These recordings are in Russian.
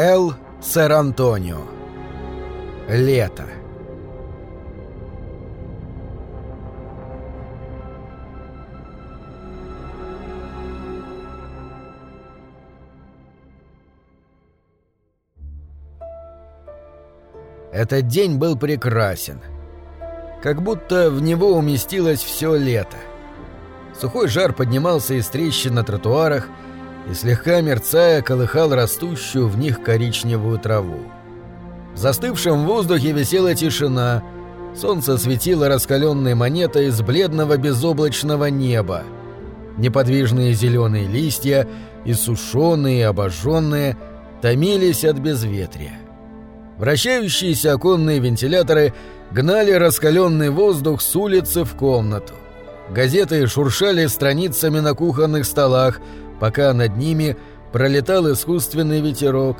Эл Сэр-Антонио. Лето. Этот день был прекрасен. Как будто в него уместилось все лето. Сухой жар поднимался из трещин на тротуарах и, слегка мерцая, колыхал растущую в них коричневую траву. В застывшем воздухе висела тишина, солнце светило раскаленной монетой из бледного безоблачного неба. Неподвижные зеленые листья, иссушенные и обожженные, томились от безветрия. Вращающиеся оконные вентиляторы гнали раскаленный воздух с улицы в комнату. Газеты шуршали страницами на кухонных столах, пока над ними пролетал искусственный ветерок,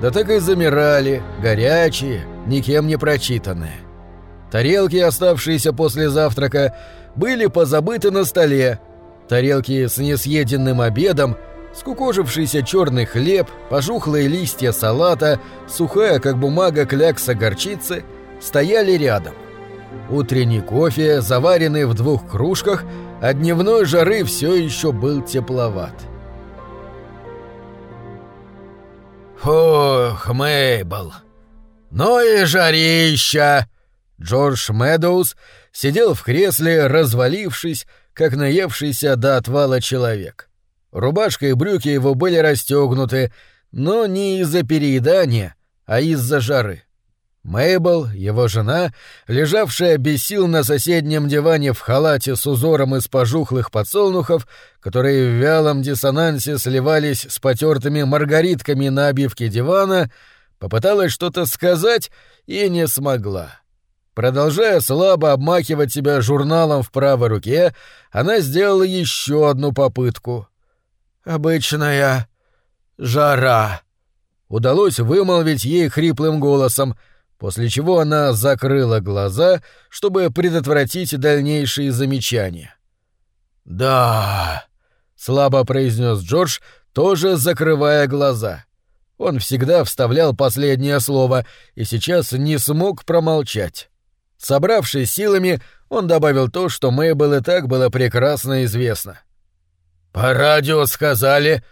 да так и замирали, горячие, никем не прочитанные. Тарелки, оставшиеся после завтрака, были позабыты на столе. Тарелки с несъеденным обедом, скукожившийся черный хлеб, пожухлые листья салата, сухая, как бумага, клякса горчицы, стояли рядом. Утренний кофе, заваренный в двух кружках, от дневной жары все еще был тепловат. «Фух, Мейбл! Ну и жарища!» Джордж Мэдоуз сидел в кресле, развалившись, как наевшийся до отвала человек. Рубашка и брюки его были расстегнуты, но не из-за переедания, а из-за жары. Мейбл, его жена, лежавшая без сил на соседнем диване в халате с узором из пожухлых подсолнухов, которые в вялом диссонансе сливались с потертыми маргаритками на обивке дивана, попыталась что-то сказать и не смогла. Продолжая слабо обмахивать себя журналом в правой руке, она сделала еще одну попытку. «Обычная жара», — удалось вымолвить ей хриплым голосом — после чего она закрыла глаза, чтобы предотвратить дальнейшие замечания. «Да», — слабо произнес Джордж, тоже закрывая глаза. Он всегда вставлял последнее слово и сейчас не смог промолчать. Собравшись силами, он добавил то, что Мэйбл и так было прекрасно известно. «По радио сказали,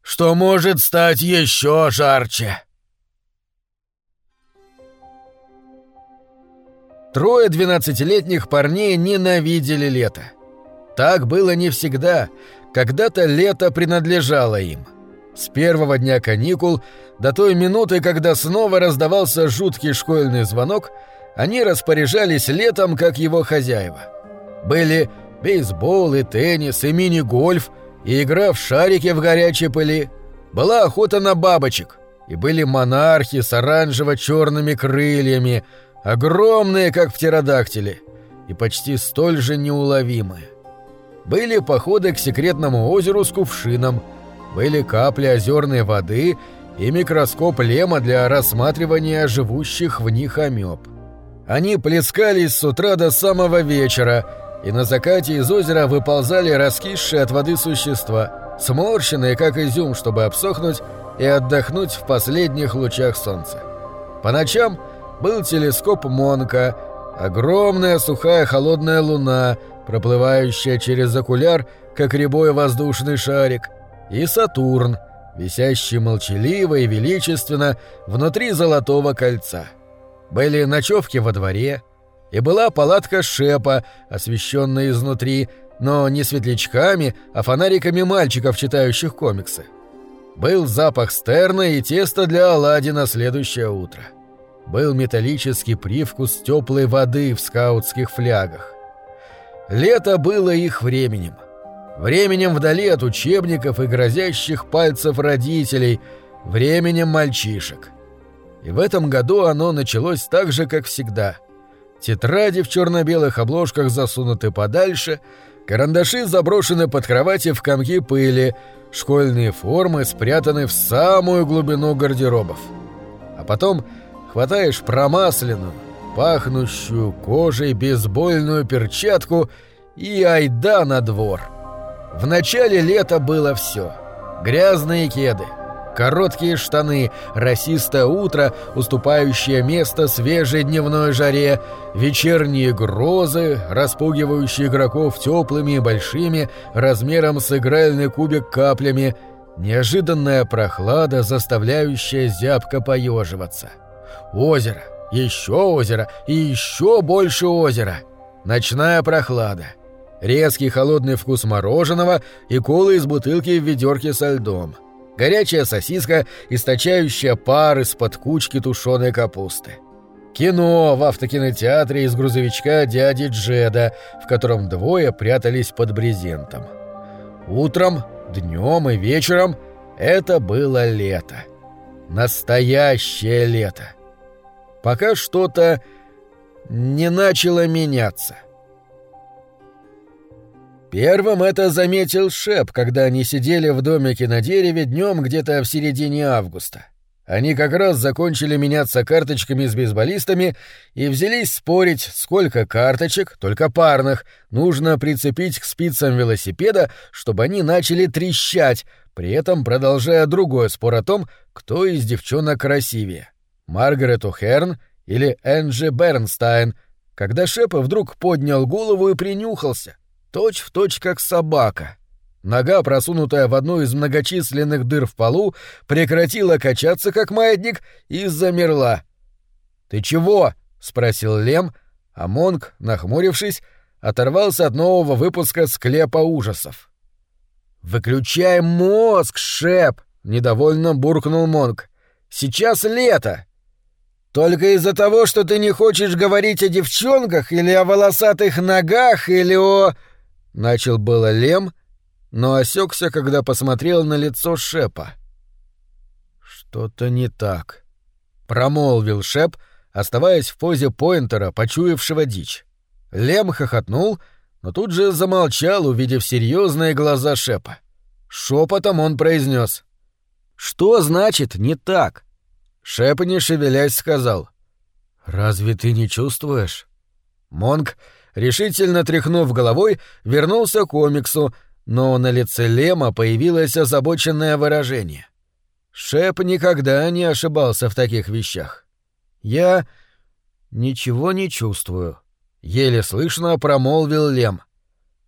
что может стать еще жарче». Трое двенадцатилетних парней ненавидели лето. Так было не всегда. Когда-то лето принадлежало им. С первого дня каникул до той минуты, когда снова раздавался жуткий школьный звонок, они распоряжались летом как его хозяева. Были бейсбол и теннис, и мини-гольф, и игра в шарики в горячей пыли. Была охота на бабочек, и были монархи с оранжево-черными крыльями — огромные, как птеродактили, и почти столь же неуловимые. Были походы к секретному озеру с кувшином, были капли озерной воды и микроскоп лема для рассматривания живущих в них амеб. Они плескались с утра до самого вечера, и на закате из озера выползали раскисшие от воды существа, сморщенные, как изюм, чтобы обсохнуть и отдохнуть в последних лучах солнца. По ночам – был телескоп Монка, огромная сухая холодная луна, проплывающая через окуляр, как рябой воздушный шарик, и Сатурн, висящий молчаливо и величественно внутри золотого кольца. Были ночевки во дворе, и была палатка Шепа, освещенная изнутри, но не светлячками, а фонариками мальчиков, читающих комиксы. Был запах стерна и теста для оладьи на следующее утро. — был металлический привкус теплой воды в скаутских флягах. Лето было их временем. Временем вдали от учебников и грозящих пальцев родителей, временем мальчишек. И в этом году оно началось так же, как всегда. Тетради в черно-белых обложках засунуты подальше, карандаши заброшены под кровати в комки пыли, школьные формы спрятаны в самую глубину гардеробов. А потом хватаешь промасленную, пахнущую кожей бейсбольную перчатку и айда на двор. В начале лета было все. Грязные кеды, Короткие штаны, расистое утро, уступающее место свежей дневной жаре, вечерние грозы, распугивающие игроков теплыми и большими, размером с игральный кубик каплями, неожиданная прохлада, заставляющая зябко поеживаться. Озеро, еще озеро и еще больше озера. Ночная прохлада. Резкий холодный вкус мороженого и колы из бутылки в ведерке со льдом. Горячая сосиска, источающая пар из-под кучки тушеной капусты. Кино в автокинотеатре из грузовичка дяди Джеда, в котором двое прятались под брезентом. Утром, днем и вечером это было лето. Настоящее лето. Пока что-то не начало меняться. — Первым это заметил Шеп, когда они сидели в домике на дереве днем где-то в середине августа. Они как раз закончили меняться карточками с бейсболистами и взялись спорить, сколько карточек, только парных, нужно прицепить к спицам велосипеда, чтобы они начали трещать, при этом продолжая другой спор о том, кто из девчонок красивее — Маргарет О'Херн или Энджи Бернстайн, когда Шеп вдруг поднял голову и принюхался. Точь в точь как собака. Нога, просунутая в одну из многочисленных дыр в полу, прекратила качаться как маятник и замерла. «Ты чего?» — спросил Лем, а Монг, нахмурившись, оторвался от нового выпуска «Склепа ужасов». «Выключай мозг, Шеп!» — недовольно буркнул Монг. «Сейчас лето!» «Только из-за того, что ты не хочешь говорить о девчонках или о волосатых ногах или о...» Начал было Лем, но осекся, когда посмотрел на лицо Шепа. «Что-то не так», — промолвил Шеп, оставаясь в позе поинтера, почуявшего дичь. Лем хохотнул, но тут же замолчал, увидев серьезные глаза Шепа. Шепотом он произнес: «Что значит «не так»?» Шеп, не шевелясь, сказал. «Разве ты не чувствуешь?» Монг решительно тряхнув головой, вернулся к комиксу, но на лице Лема появилось озабоченное выражение. Шеп никогда не ошибался в таких вещах. «Я ничего не чувствую», — еле слышно промолвил Лем.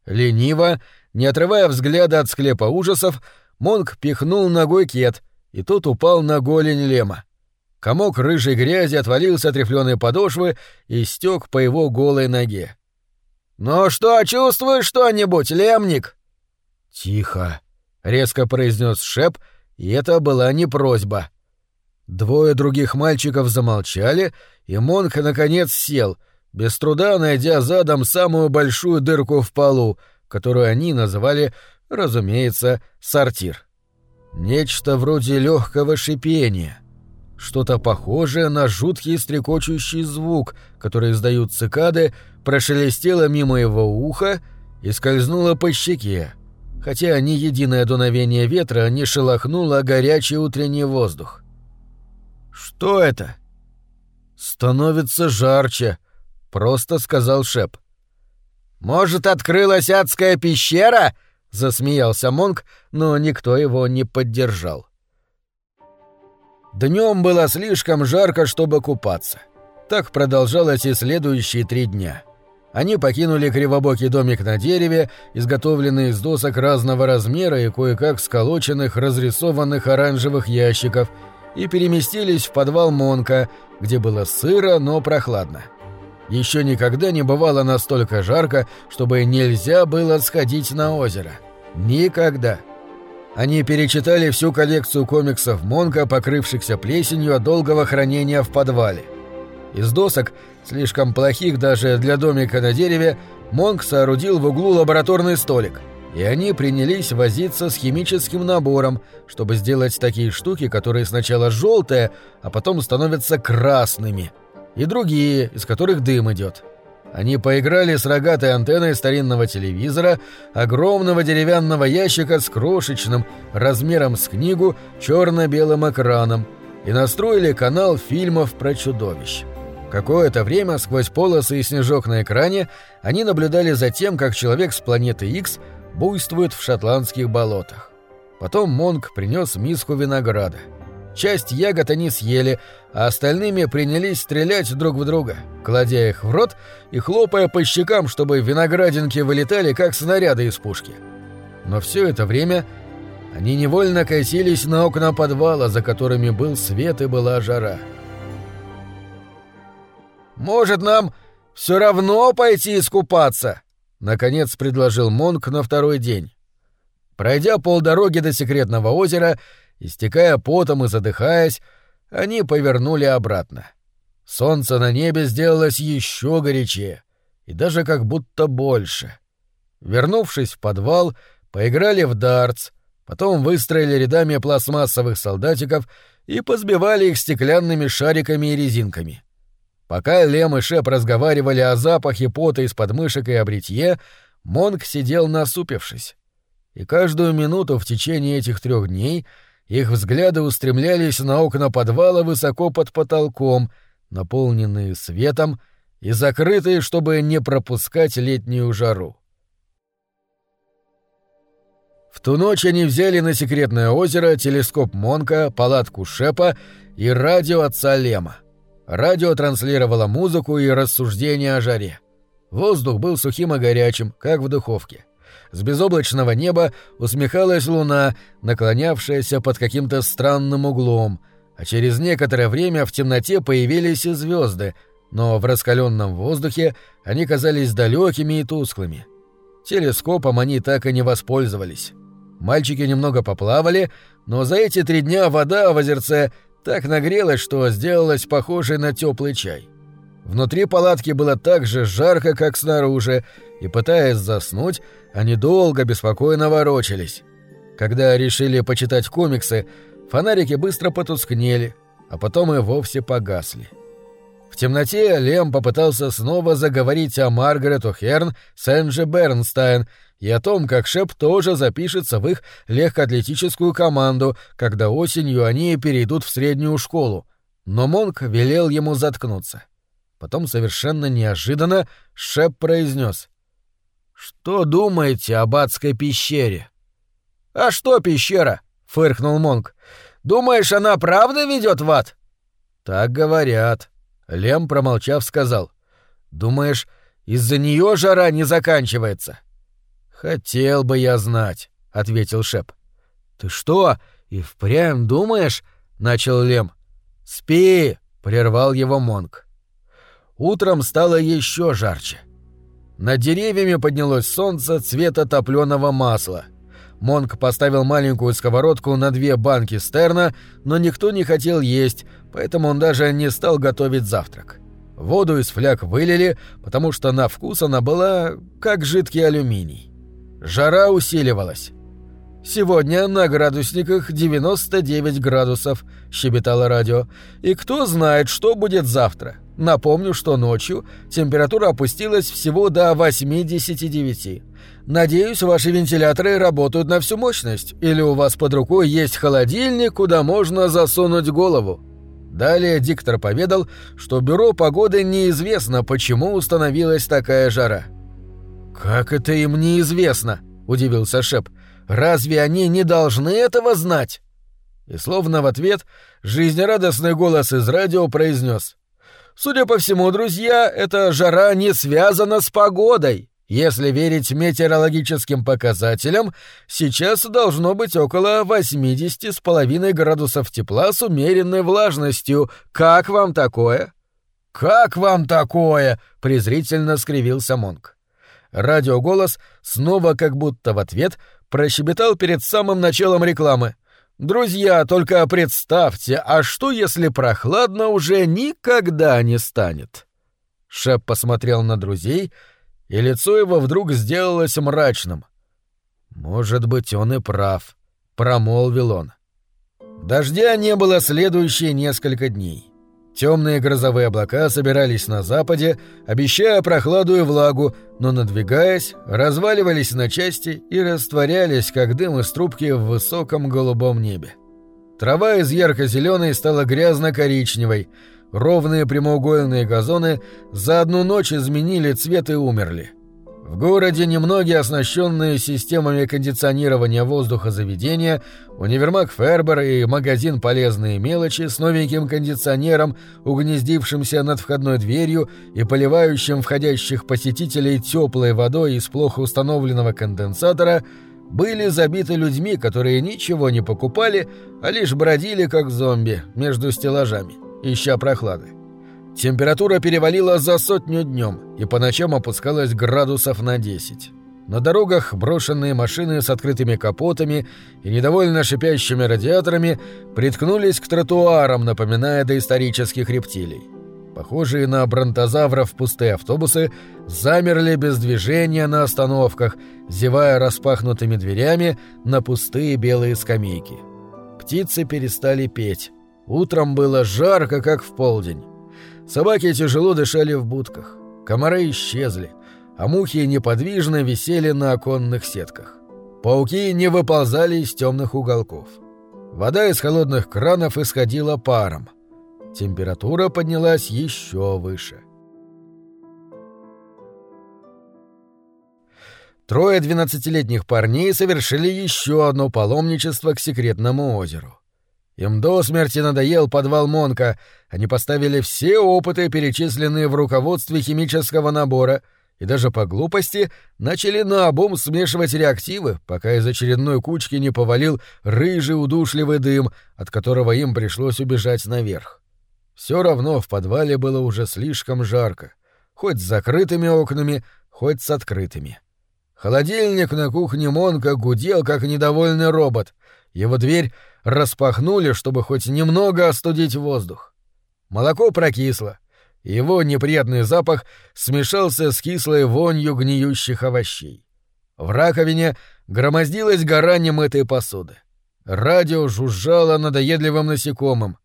Лениво, не отрывая взгляда от склепа ужасов, Монг пихнул ногой кет, и тот упал на голень Лема. Комок рыжей грязи отвалился от рифленой подошвы и стек по его голой ноге. «Ну что, чувствуешь что-нибудь, лемник?» «Тихо», — резко произнес Шеп, и это была не просьба. Двое других мальчиков замолчали, и Монк наконец сел, без труда найдя задом самую большую дырку в полу, которую они называли, разумеется, сортир. Нечто вроде легкого шипения — что-то похожее на жуткий стрекочущий звук, который издают цикады, прошелестело мимо его уха и скользнуло по щеке, хотя ни единое дуновение ветра не шелохнуло горячий утренний воздух. «Что это?» «Становится жарче», — просто сказал Шеп. «Может, открылась адская пещера?» — засмеялся Монк, но никто его не поддержал. Днем было слишком жарко, чтобы купаться. Так продолжалось и следующие три дня. Они покинули кривобокий домик на дереве, изготовленный из досок разного размера и кое-как сколоченных разрисованных оранжевых ящиков, и переместились в подвал Монка, где было сыро, но прохладно. Еще никогда не бывало настолько жарко, чтобы нельзя было сходить на озеро. Никогда. Они перечитали всю коллекцию комиксов Монка, покрывшихся плесенью от долгого хранения в подвале. Из досок, слишком плохих даже для домика на дереве, Монк соорудил в углу лабораторный столик, и они принялись возиться с химическим набором, чтобы сделать такие штуки, которые сначала желтые, а потом становятся красными, и другие, из которых дым идет. Они поиграли с рогатой антенной старинного телевизора, огромного деревянного ящика с крошечным, размером с книгу, черно-белым экраном, и настроили канал фильмов про чудовищ. Какое-то время сквозь полосы и снежок на экране они наблюдали за тем, как человек с планеты X буйствует в шотландских болотах. Потом Монг принес миску винограда. Часть ягод они съели, а остальными принялись стрелять друг в друга, кладя их в рот и хлопая по щекам, чтобы виноградинки вылетали, как снаряды из пушки. Но все это время они невольно косились на окна подвала, за которыми был свет и была жара. «Может, нам все равно пойти искупаться?» — наконец предложил Монк на второй день. Пройдя полдороги до секретного озера, истекая потом и задыхаясь, они повернули обратно. Солнце на небе сделалось еще горячее, и даже как будто больше. Вернувшись в подвал, поиграли в дартс, потом выстроили рядами пластмассовых солдатиков и позбивали их стеклянными шариками и резинками. Пока Лем и Шеп разговаривали о запахе пота из подмышек и о бритье, Монг сидел насупившись и каждую минуту в течение этих трех дней их взгляды устремлялись на окна подвала высоко под потолком, наполненные светом и закрытые, чтобы не пропускать летнюю жару. В ту ночь они взяли на секретное озеро телескоп Монка, палатку Шепа и радио отца Лема. Радио транслировало музыку и рассуждения о жаре. Воздух был сухим и горячим, как в духовке. С безоблачного неба усмехалась луна, наклонявшаяся под каким-то странным углом, а через некоторое время в темноте появились и звезды, но в раскаленном воздухе они казались далекими и тусклыми. Телескопом они так и не воспользовались. Мальчики немного поплавали, но за эти три дня вода в озерце так нагрелась, что сделалась похожей на теплый чай. Внутри палатки было так же жарко, как снаружи, и, пытаясь заснуть, они долго беспокойно ворочались. Когда решили почитать комиксы, фонарики быстро потускнели, а потом и вовсе погасли. В темноте Лем попытался снова заговорить о Маргарет О'Херн с Энджи Бернстайн и о том, как Шеп тоже запишется в их легкоатлетическую команду, когда осенью они перейдут в среднюю школу. Но Монк велел ему заткнуться. — Потом совершенно неожиданно Шеп произнес. «Что думаете об адской пещере?» «А что пещера?» — фыркнул Монк. «Думаешь, она правда ведет в ад?» «Так говорят». Лем, промолчав, сказал. «Думаешь, из-за нее жара не заканчивается?» «Хотел бы я знать», — ответил Шеп. «Ты что, и впрямь думаешь?» — начал Лем. «Спи!» — прервал его Монк. Утром стало еще жарче. Над деревьями поднялось солнце цвета топленого масла. Монк поставил маленькую сковородку на две банки стерна, но никто не хотел есть, поэтому он даже не стал готовить завтрак. Воду из фляг вылили, потому что на вкус она была как жидкий алюминий. Жара усиливалась. «Сегодня на градусниках 99 градусов», — щебетало радио. «И кто знает, что будет завтра. Напомню, что ночью температура опустилась всего до 89. Надеюсь, ваши вентиляторы работают на всю мощность, или у вас под рукой есть холодильник, куда можно засунуть голову. Далее диктор поведал, что бюро погоды неизвестно, почему установилась такая жара. «Как это им неизвестно?» – удивился Шеп. «Разве они не должны этого знать?» И словно в ответ жизнерадостный голос из радио произнес – Судя по всему, друзья, эта жара не связана с погодой. Если верить метеорологическим показателям, сейчас должно быть около 80 с половиной градусов тепла с умеренной влажностью. Как вам такое? Как вам такое? презрительно скривился Монк. Радиоголос снова как будто в ответ прощебетал перед самым началом рекламы. Друзья, только представьте, а что если прохладно уже никогда не станет? Шеп посмотрел на друзей, и лицо его вдруг сделалось мрачным. Может быть, он и прав, промолвил он. Дождя не было следующие несколько дней. Темные грозовые облака собирались на западе, обещая прохладу и влагу, но, надвигаясь, разваливались на части и растворялись, как дым из трубки в высоком голубом небе. Трава из ярко-зеленой стала грязно-коричневой, ровные прямоугольные газоны за одну ночь изменили цвет и умерли. В городе немногие оснащенные системами кондиционирования воздуха заведения, универмаг Фербер и магазин «Полезные мелочи» с новеньким кондиционером, угнездившимся над входной дверью и поливающим входящих посетителей теплой водой из плохо установленного конденсатора, были забиты людьми, которые ничего не покупали, а лишь бродили как зомби между стеллажами, ища прохлады. Температура перевалила за сотню днем и по ночам опускалась градусов на 10. На дорогах брошенные машины с открытыми капотами и недовольно шипящими радиаторами приткнулись к тротуарам, напоминая доисторических рептилий. Похожие на бронтозавров пустые автобусы замерли без движения на остановках, зевая распахнутыми дверями на пустые белые скамейки. Птицы перестали петь. Утром было жарко, как в полдень. Собаки тяжело дышали в будках. Комары исчезли, а мухи неподвижно висели на оконных сетках. Пауки не выползали из темных уголков. Вода из холодных кранов исходила паром. Температура поднялась еще выше. Трое двенадцатилетних парней совершили еще одно паломничество к секретному озеру. Им до смерти надоел подвал Монка. Они поставили все опыты, перечисленные в руководстве химического набора, и даже по глупости начали наобум смешивать реактивы, пока из очередной кучки не повалил рыжий удушливый дым, от которого им пришлось убежать наверх. Все равно в подвале было уже слишком жарко, хоть с закрытыми окнами, хоть с открытыми. Холодильник на кухне Монка гудел, как недовольный робот. Его дверь распахнули, чтобы хоть немного остудить воздух. Молоко прокисло, его неприятный запах смешался с кислой вонью гниющих овощей. В раковине громоздилась гора немытой посуды. Радио жужжало надоедливым насекомым.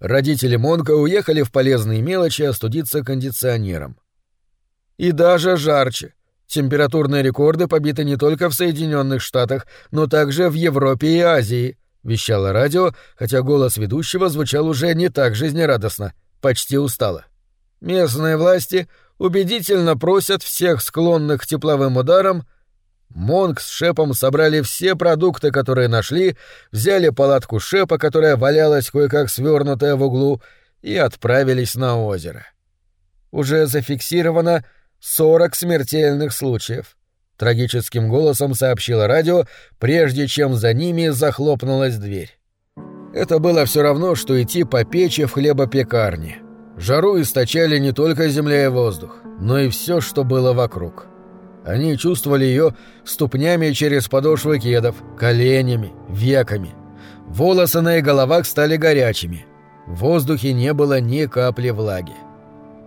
Родители Монка уехали в полезные мелочи остудиться кондиционером. И даже жарче. Температурные рекорды побиты не только в Соединенных Штатах, но также в Европе и Азии, — вещало радио, хотя голос ведущего звучал уже не так жизнерадостно, почти устало. Местные власти убедительно просят всех склонных к тепловым ударам Монг с Шепом собрали все продукты, которые нашли, взяли палатку Шепа, которая валялась кое-как свернутая в углу, и отправились на озеро. Уже зафиксировано 40 смертельных случаев. Трагическим голосом сообщило радио, прежде чем за ними захлопнулась дверь. Это было все равно, что идти по печи в хлебопекарне. Жару источали не только земля и воздух, но и все, что было вокруг. Они чувствовали ее ступнями через подошвы кедов, коленями, веками. Волосы на их головах стали горячими. В воздухе не было ни капли влаги.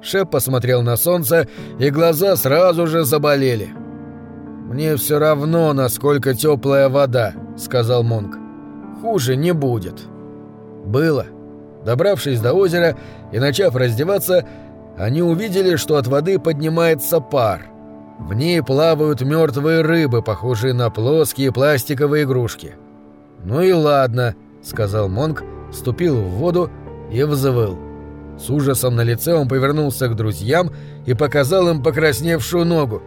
Шеп посмотрел на солнце, и глаза сразу же заболели. «Мне все равно, насколько теплая вода», — сказал Монк. «Хуже не будет». Было. Добравшись до озера и начав раздеваться, они увидели, что от воды поднимается пар — в ней плавают мертвые рыбы, похожие на плоские пластиковые игрушки. «Ну и ладно», — сказал Монк, ступил в воду и взвыл. С ужасом на лице он повернулся к друзьям и показал им покрасневшую ногу.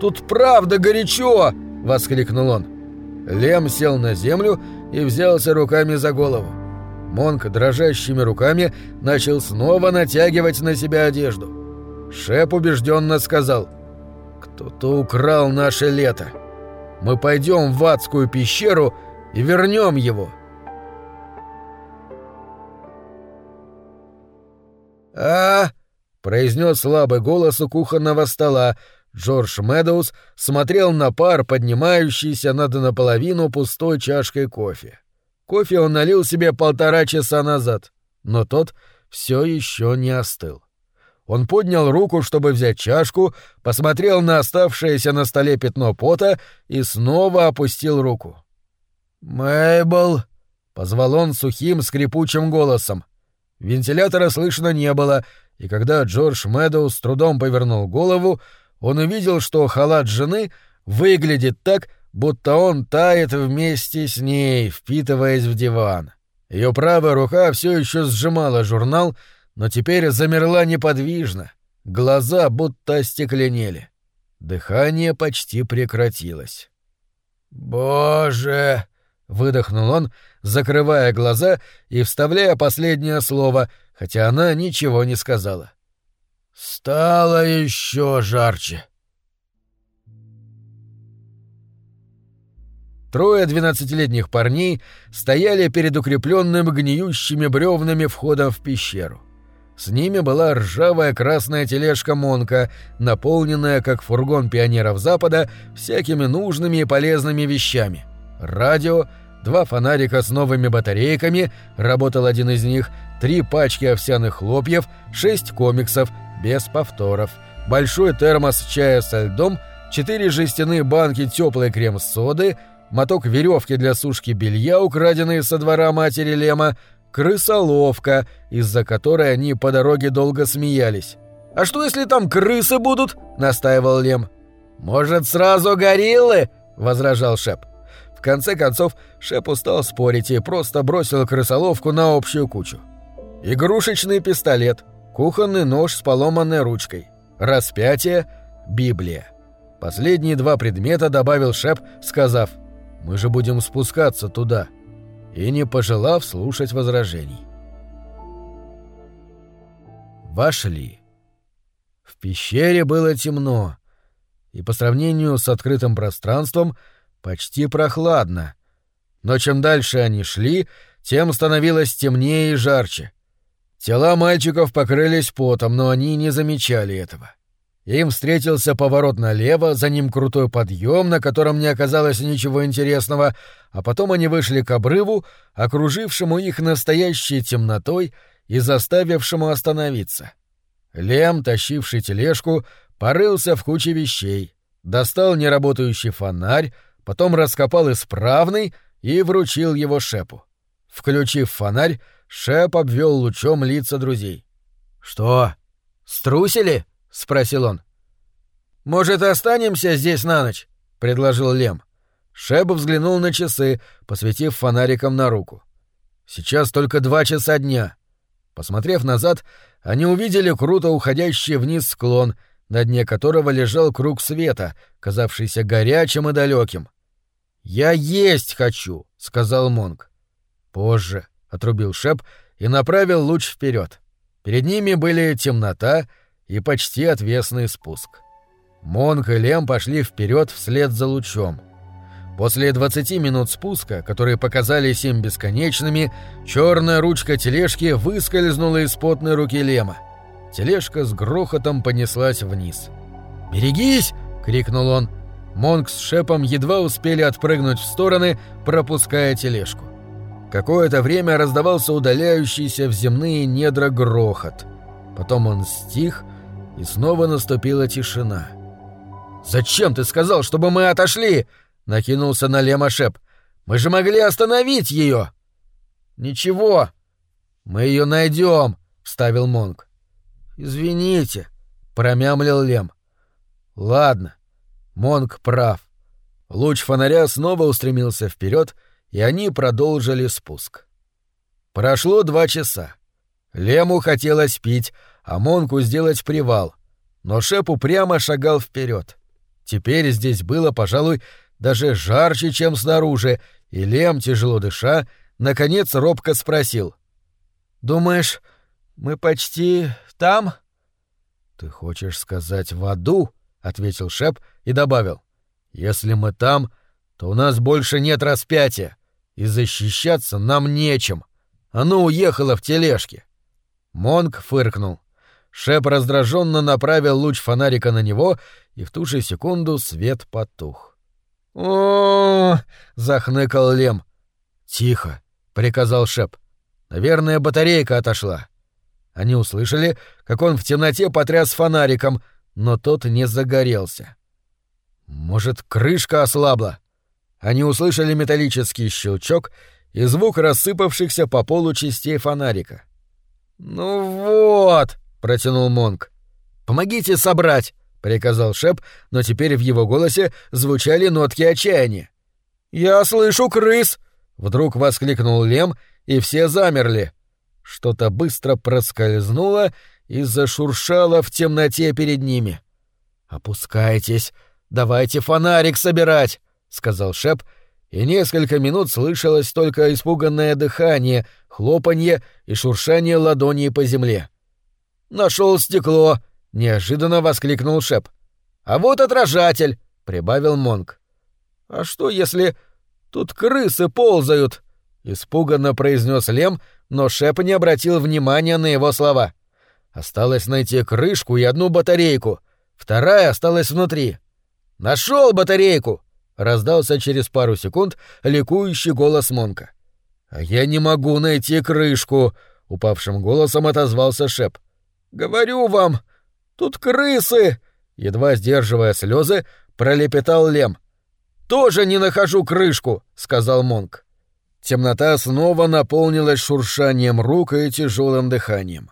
«Тут правда горячо!» — воскликнул он. Лем сел на землю и взялся руками за голову. Монк дрожащими руками начал снова натягивать на себя одежду. Шеп убежденно сказал — кто-то украл наше лето. Мы пойдем в адскую пещеру и вернем его. А, произнес слабый голос у кухонного стола. Джордж Медоуз смотрел на пар, поднимающийся над наполовину пустой чашкой кофе. Кофе он налил себе полтора часа назад, но тот все еще не остыл. Он поднял руку, чтобы взять чашку, посмотрел на оставшееся на столе пятно пота и снова опустил руку. «Мэйбл!» — позвал он сухим скрипучим голосом. Вентилятора слышно не было, и когда Джордж Мэдоу с трудом повернул голову, он увидел, что халат жены выглядит так, будто он тает вместе с ней, впитываясь в диван. Ее правая рука все еще сжимала журнал — но теперь замерла неподвижно, глаза будто остекленели. Дыхание почти прекратилось. «Боже!» — выдохнул он, закрывая глаза и вставляя последнее слово, хотя она ничего не сказала. «Стало еще жарче». Трое двенадцатилетних парней стояли перед укрепленным гниющими бревнами входом в пещеру. С ними была ржавая красная тележка Монка, наполненная, как фургон пионеров Запада, всякими нужными и полезными вещами. Радио, два фонарика с новыми батарейками, работал один из них, три пачки овсяных хлопьев, шесть комиксов, без повторов, большой термос чая со льдом, четыре жестяные банки теплой крем-соды — моток веревки для сушки белья, украденный со двора матери Лема, крысоловка, из-за которой они по дороге долго смеялись. «А что, если там крысы будут?» — настаивал Лем. «Может, сразу гориллы?» — возражал Шеп. В конце концов, Шеп устал спорить и просто бросил крысоловку на общую кучу. Игрушечный пистолет, кухонный нож с поломанной ручкой, распятие, Библия. Последние два предмета добавил Шеп, сказав мы же будем спускаться туда. И не пожелав слушать возражений. Вошли. В пещере было темно, и по сравнению с открытым пространством почти прохладно. Но чем дальше они шли, тем становилось темнее и жарче. Тела мальчиков покрылись потом, но они не замечали этого. Им встретился поворот налево, за ним крутой подъем, на котором не оказалось ничего интересного, а потом они вышли к обрыву, окружившему их настоящей темнотой и заставившему остановиться. Лем, тащивший тележку, порылся в куче вещей, достал неработающий фонарь, потом раскопал исправный и вручил его Шепу. Включив фонарь, Шеп обвел лучом лица друзей. «Что, струсили?» — спросил он. «Может, останемся здесь на ночь?» — предложил Лем. Шеб взглянул на часы, посветив фонариком на руку. «Сейчас только два часа дня». Посмотрев назад, они увидели круто уходящий вниз склон, на дне которого лежал круг света, казавшийся горячим и далеким. «Я есть хочу», — сказал Монг. «Позже», — отрубил Шеп и направил луч вперед. Перед ними были темнота и почти отвесный спуск. Монк и Лем пошли вперед вслед за лучом. После 20 минут спуска, которые показались им бесконечными, черная ручка тележки выскользнула из потной руки Лема. Тележка с грохотом понеслась вниз. «Берегись!» — крикнул он. Монк с Шепом едва успели отпрыгнуть в стороны, пропуская тележку. Какое-то время раздавался удаляющийся в земные недра грохот. Потом он стих, и снова наступила тишина. «Зачем ты сказал, чтобы мы отошли?» — накинулся на Лема Шеп. «Мы же могли остановить ее!» «Ничего, мы ее найдем», — вставил Монг. «Извините», — промямлил Лем. «Ладно, Монг прав». Луч фонаря снова устремился вперед, и они продолжили спуск. Прошло два часа. Лему хотелось пить, а Монку сделать привал, но Шеп упрямо шагал вперед. Теперь здесь было, пожалуй, даже жарче, чем снаружи, и Лем, тяжело дыша, наконец робко спросил. «Думаешь, мы почти там?» «Ты хочешь сказать в аду?» — ответил Шеп и добавил. «Если мы там, то у нас больше нет распятия, и защищаться нам нечем. Оно уехало в тележке». Монг фыркнул. Шеп раздраженно направил луч фонарика на него, и в ту же секунду свет потух. о, захныкал Лем. «Тихо!» — приказал Шеп. «Наверное, батарейка отошла». Они услышали, как он в темноте потряс фонариком, но тот не загорелся. «Может, крышка ослабла?» Они услышали металлический щелчок и звук рассыпавшихся по полу частей фонарика. «Ну вот!» — протянул Монк. «Помогите собрать!» — приказал Шеп, но теперь в его голосе звучали нотки отчаяния. «Я слышу крыс!» — вдруг воскликнул Лем, и все замерли. Что-то быстро проскользнуло и зашуршало в темноте перед ними. «Опускайтесь, давайте фонарик собирать», — сказал Шеп, и несколько минут слышалось только испуганное дыхание, хлопанье и шуршание ладоней по земле. Нашел стекло!» — неожиданно воскликнул Шеп. «А вот отражатель!» — прибавил Монк. «А что, если тут крысы ползают?» — испуганно произнес Лем, но Шеп не обратил внимания на его слова. Осталось найти крышку и одну батарейку. Вторая осталась внутри. Нашел батарейку! Раздался через пару секунд ликующий голос Монка. Я не могу найти крышку, упавшим голосом отозвался Шеп. Говорю вам, тут крысы! едва сдерживая слезы, пролепетал Лем. Тоже не нахожу крышку, сказал Монк. Темнота снова наполнилась шуршанием рук и тяжелым дыханием.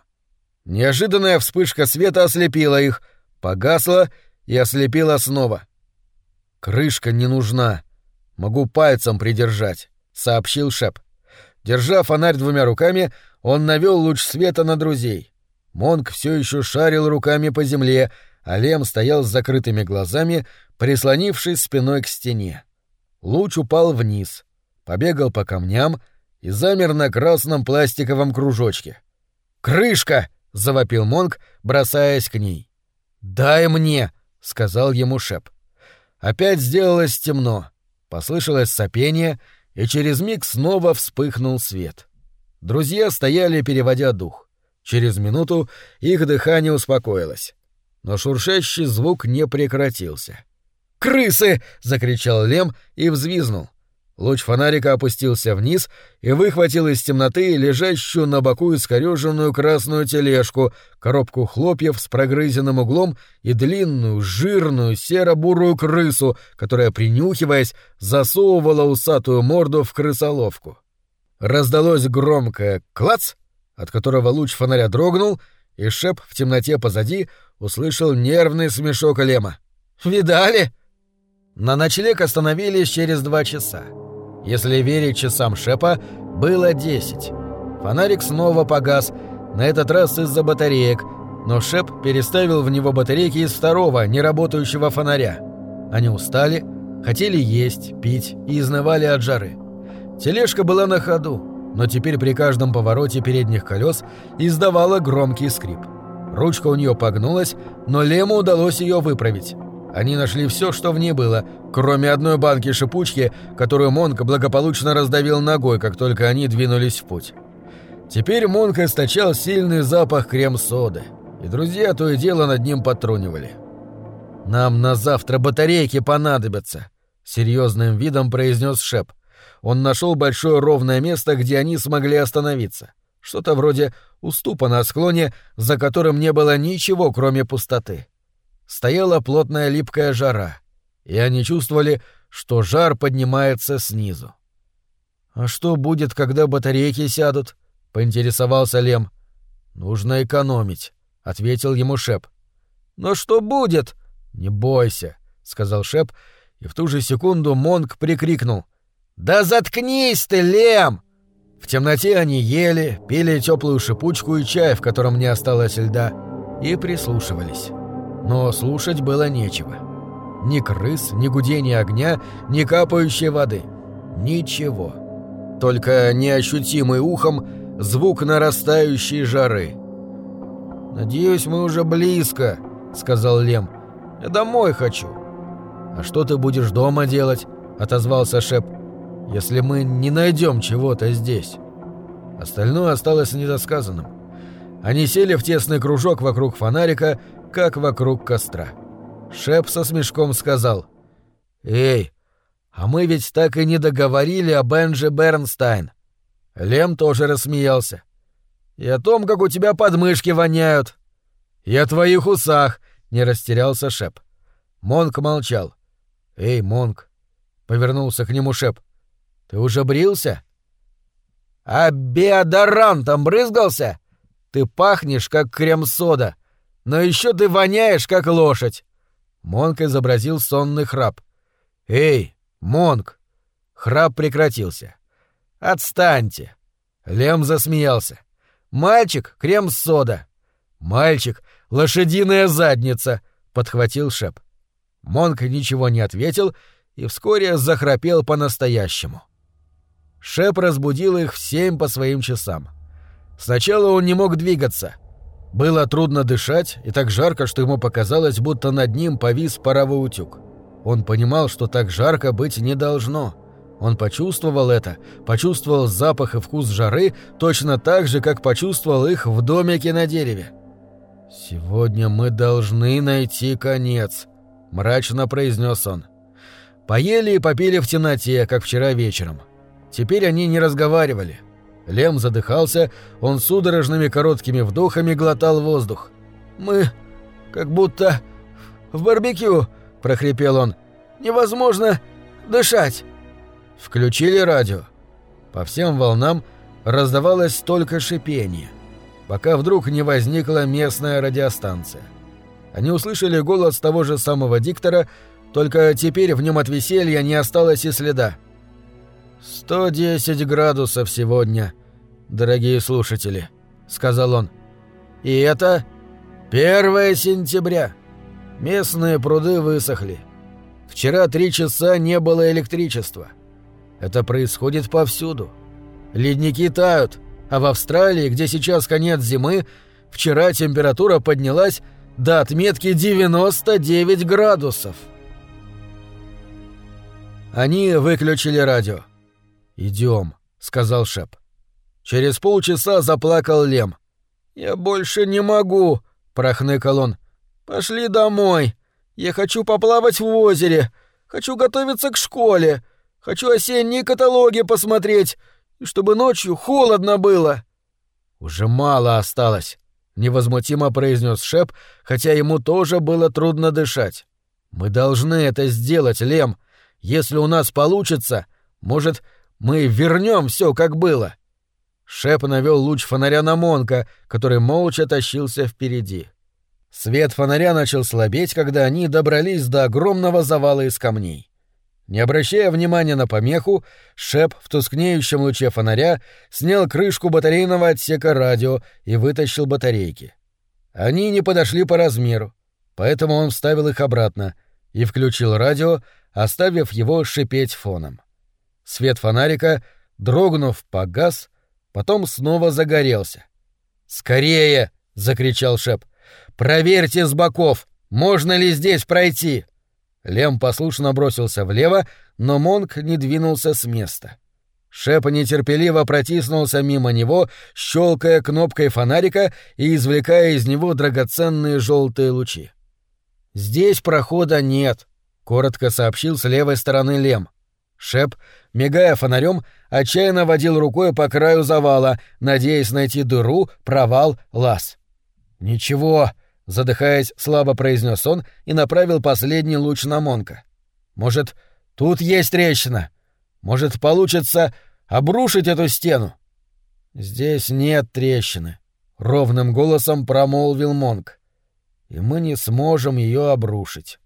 Неожиданная вспышка света ослепила их, погасла и ослепила снова. «Крышка не нужна. Могу пальцем придержать», — сообщил Шеп. Держа фонарь двумя руками, он навел луч света на друзей. Монк все еще шарил руками по земле, а Лем стоял с закрытыми глазами, прислонившись спиной к стене. Луч упал вниз, побегал по камням и замер на красном пластиковом кружочке. «Крышка!» — завопил Монк, бросаясь к ней. «Дай мне!» — сказал ему Шеп. Опять сделалось темно. Послышалось сопение, и через миг снова вспыхнул свет. Друзья стояли, переводя дух. Через минуту их дыхание успокоилось. Но шуршащий звук не прекратился. «Крысы!» — закричал Лем и взвизнул. Луч фонарика опустился вниз и выхватил из темноты лежащую на боку искорёженную красную тележку, коробку хлопьев с прогрызенным углом и длинную, жирную, серо-бурую крысу, которая, принюхиваясь, засовывала усатую морду в крысоловку. Раздалось громкое «клац», от которого луч фонаря дрогнул, и Шеп в темноте позади услышал нервный смешок Лема. «Видали?» На ночлег остановились через два часа. Если верить часам Шепа, было десять. Фонарик снова погас, на этот раз из-за батареек, но Шеп переставил в него батарейки из второго, неработающего фонаря. Они устали, хотели есть, пить и изнывали от жары. Тележка была на ходу, но теперь при каждом повороте передних колес издавала громкий скрип. Ручка у нее погнулась, но Лему удалось ее выправить. Они нашли все, что в ней было, кроме одной банки шипучки, которую Монк благополучно раздавил ногой, как только они двинулись в путь. Теперь Монк источал сильный запах крем-соды, и друзья то и дело над ним потрунивали. «Нам на завтра батарейки понадобятся», — серьезным видом произнес Шеп. Он нашел большое ровное место, где они смогли остановиться. Что-то вроде уступа на склоне, за которым не было ничего, кроме пустоты стояла плотная липкая жара, и они чувствовали, что жар поднимается снизу. «А что будет, когда батарейки сядут?» — поинтересовался Лем. «Нужно экономить», — ответил ему Шеп. «Но что будет?» «Не бойся», — сказал Шеп, и в ту же секунду Монг прикрикнул. «Да заткнись ты, Лем!» В темноте они ели, пили теплую шипучку и чай, в котором не осталось льда, и прислушивались но слушать было нечего. Ни крыс, ни гудения огня, ни капающей воды. Ничего. Только неощутимый ухом звук нарастающей жары. «Надеюсь, мы уже близко», — сказал Лем. «Я домой хочу». «А что ты будешь дома делать?» — отозвался Шеп. «Если мы не найдем чего-то здесь». Остальное осталось недосказанным. Они сели в тесный кружок вокруг фонарика как вокруг костра. Шеп со смешком сказал. «Эй, а мы ведь так и не договорили о Бенже Бернстайн». Лем тоже рассмеялся. «И о том, как у тебя подмышки воняют». «И о твоих усах», — не растерялся Шеп. Монк молчал. «Эй, Монк», — повернулся к нему Шеп, — «ты уже брился?» «А биодорантом брызгался? Ты пахнешь, как крем-сода. Но еще ты воняешь, как лошадь!» Монк изобразил сонный храп. «Эй, Монк!» Храп прекратился. «Отстаньте!» Лем засмеялся. «Мальчик — крем-сода!» «Мальчик — лошадиная задница!» — подхватил Шеп. Монк ничего не ответил и вскоре захрапел по-настоящему. Шеп разбудил их в семь по своим часам. Сначала он не мог двигаться. Было трудно дышать и так жарко, что ему показалось, будто над ним повис паровой утюг. Он понимал, что так жарко быть не должно. Он почувствовал это, почувствовал запах и вкус жары точно так же, как почувствовал их в домике на дереве. «Сегодня мы должны найти конец», — мрачно произнес он. Поели и попили в темноте, как вчера вечером. Теперь они не разговаривали. Лем задыхался, он судорожными короткими вдохами глотал воздух. «Мы как будто в барбекю», — прохрипел он. «Невозможно дышать». Включили радио. По всем волнам раздавалось только шипение, пока вдруг не возникла местная радиостанция. Они услышали голос того же самого диктора, только теперь в нем от веселья не осталось и следа. «110 градусов сегодня, дорогие слушатели», — сказал он. «И это 1 сентября. Местные пруды высохли. Вчера три часа не было электричества. Это происходит повсюду. Ледники тают, а в Австралии, где сейчас конец зимы, вчера температура поднялась до отметки 99 градусов. Они выключили радио. «Идем», — сказал Шеп. Через полчаса заплакал Лем. «Я больше не могу», — прохныкал он. «Пошли домой. Я хочу поплавать в озере. Хочу готовиться к школе. Хочу осенние каталоги посмотреть, и чтобы ночью холодно было». «Уже мало осталось», — невозмутимо произнес Шеп, хотя ему тоже было трудно дышать. «Мы должны это сделать, Лем. Если у нас получится, может, мы вернем все, как было». Шеп навел луч фонаря на Монка, который молча тащился впереди. Свет фонаря начал слабеть, когда они добрались до огромного завала из камней. Не обращая внимания на помеху, Шеп в тускнеющем луче фонаря снял крышку батарейного отсека радио и вытащил батарейки. Они не подошли по размеру, поэтому он вставил их обратно и включил радио, оставив его шипеть фоном. Свет фонарика, дрогнув, погас, потом снова загорелся. «Скорее!» — закричал Шеп. «Проверьте с боков, можно ли здесь пройти!» Лем послушно бросился влево, но Монк не двинулся с места. Шеп нетерпеливо протиснулся мимо него, щелкая кнопкой фонарика и извлекая из него драгоценные желтые лучи. «Здесь прохода нет», — коротко сообщил с левой стороны Лем. Шеп, мигая фонарем, отчаянно водил рукой по краю завала, надеясь найти дыру, провал, лаз. «Ничего», Задыхаясь, слабо произнес он и направил последний луч на Монка. «Может, тут есть трещина? Может, получится обрушить эту стену?» «Здесь нет трещины», — ровным голосом промолвил Монк. «И мы не сможем ее обрушить».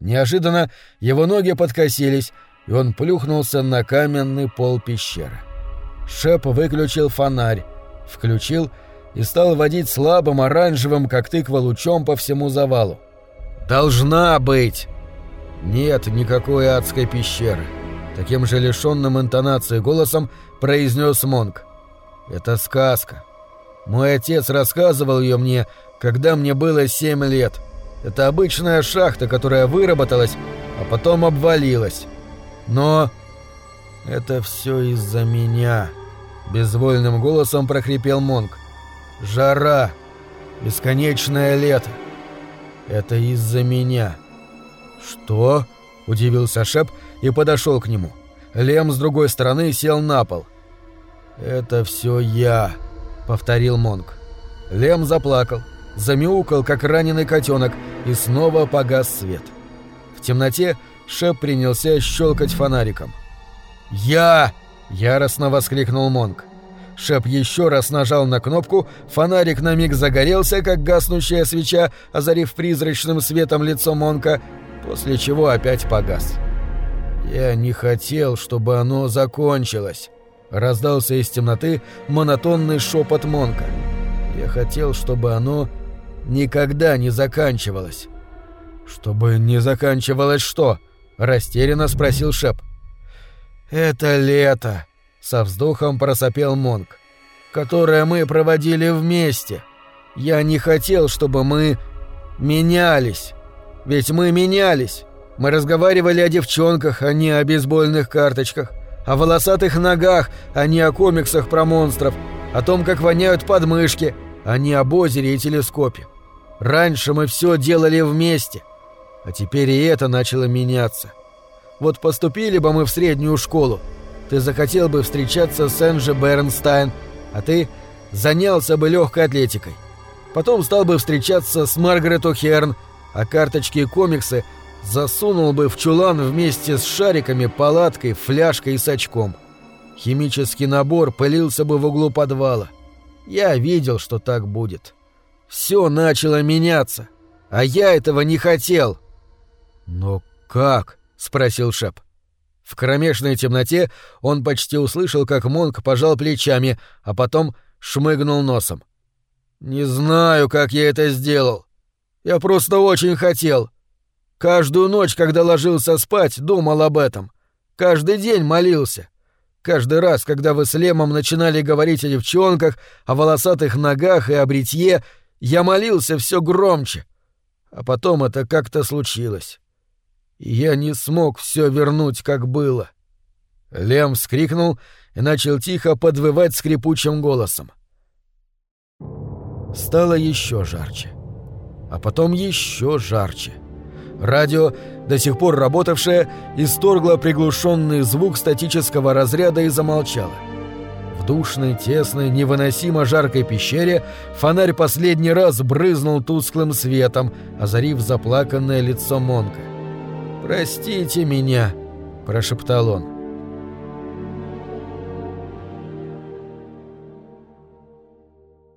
Неожиданно его ноги подкосились, и он плюхнулся на каменный пол пещеры. Шеп выключил фонарь, включил — и стал водить слабым оранжевым, как тыква, лучом по всему завалу. «Должна быть!» «Нет никакой адской пещеры», — таким же лишенным интонацией голосом произнес Монк. «Это сказка. Мой отец рассказывал ее мне, когда мне было семь лет. Это обычная шахта, которая выработалась, а потом обвалилась. Но это все из-за меня», — безвольным голосом прохрипел Монк. Жара. Бесконечное лето. Это из-за меня. Что? Удивился Шеп и подошел к нему. Лем с другой стороны сел на пол. Это все я, повторил Монк. Лем заплакал, замяукал, как раненый котенок, и снова погас свет. В темноте Шеп принялся щелкать фонариком. «Я!» — яростно воскликнул Монк. Шеп еще раз нажал на кнопку, фонарик на миг загорелся, как гаснущая свеча, озарив призрачным светом лицо Монка, после чего опять погас. «Я не хотел, чтобы оно закончилось», — раздался из темноты монотонный шепот Монка. «Я хотел, чтобы оно никогда не заканчивалось». «Чтобы не заканчивалось что?» — растерянно спросил Шеп. «Это лето», — со вздохом просопел Монг, «которое мы проводили вместе. Я не хотел, чтобы мы менялись. Ведь мы менялись. Мы разговаривали о девчонках, а не о бейсбольных карточках, о волосатых ногах, а не о комиксах про монстров, о том, как воняют подмышки, а не об озере и телескопе. Раньше мы все делали вместе, а теперь и это начало меняться. Вот поступили бы мы в среднюю школу, ты захотел бы встречаться с Энджи Бернстайн, а ты занялся бы легкой атлетикой. Потом стал бы встречаться с Маргарет О'Херн, а карточки и комиксы засунул бы в чулан вместе с шариками, палаткой, фляжкой и сачком. Химический набор пылился бы в углу подвала. Я видел, что так будет. Все начало меняться, а я этого не хотел. Но как? спросил Шеп. В кромешной темноте он почти услышал, как Монк пожал плечами, а потом шмыгнул носом. «Не знаю, как я это сделал. Я просто очень хотел. Каждую ночь, когда ложился спать, думал об этом. Каждый день молился. Каждый раз, когда вы с Лемом начинали говорить о девчонках, о волосатых ногах и о бритье, я молился все громче. А потом это как-то случилось. Я не смог все вернуть, как было. Лем вскрикнул и начал тихо подвывать скрипучим голосом. Стало еще жарче. А потом еще жарче. Радио, до сих пор работавшее, исторгло приглушенный звук статического разряда и замолчало. В душной, тесной, невыносимо жаркой пещере фонарь последний раз брызнул тусклым светом, озарив заплаканное лицо Монка. «Простите меня», — прошептал он.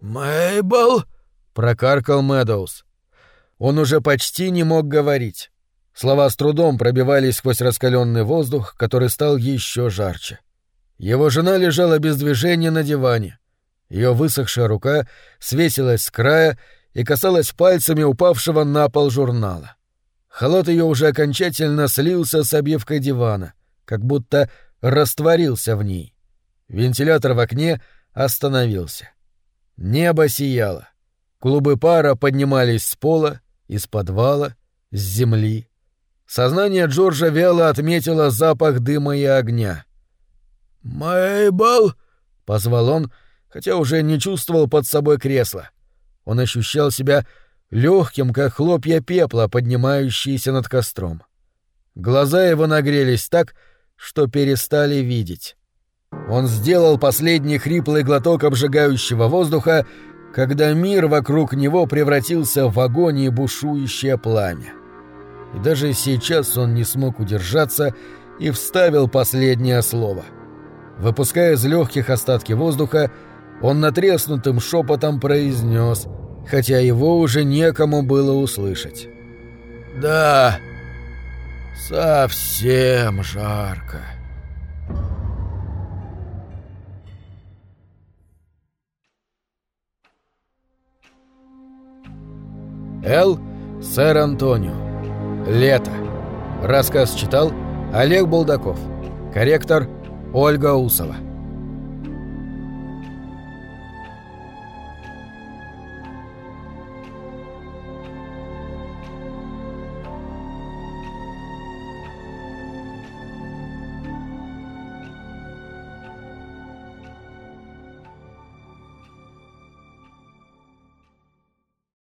«Мэйбл!» — прокаркал Мэдоуз. Он уже почти не мог говорить. Слова с трудом пробивались сквозь раскаленный воздух, который стал еще жарче. Его жена лежала без движения на диване. Ее высохшая рука свесилась с края и касалась пальцами упавшего на пол журнала. Халат ее уже окончательно слился с обивкой дивана, как будто растворился в ней. Вентилятор в окне остановился. Небо сияло. Клубы пара поднимались с пола, из подвала, с земли. Сознание Джорджа вяло отметило запах дыма и огня. «Мэйбл!» — позвал он, хотя уже не чувствовал под собой кресла. Он ощущал себя легким, как хлопья пепла, поднимающиеся над костром. Глаза его нагрелись так, что перестали видеть. Он сделал последний хриплый глоток обжигающего воздуха когда мир вокруг него превратился в огонь и бушующее пламя. И даже сейчас он не смог удержаться и вставил последнее слово. Выпуская из легких остатки воздуха, он натреснутым шепотом произнес, хотя его уже некому было услышать. «Да, совсем жарко». Л. Сэр Антонио. Лето. Рассказ читал Олег Булдаков. Корректор Ольга Усова.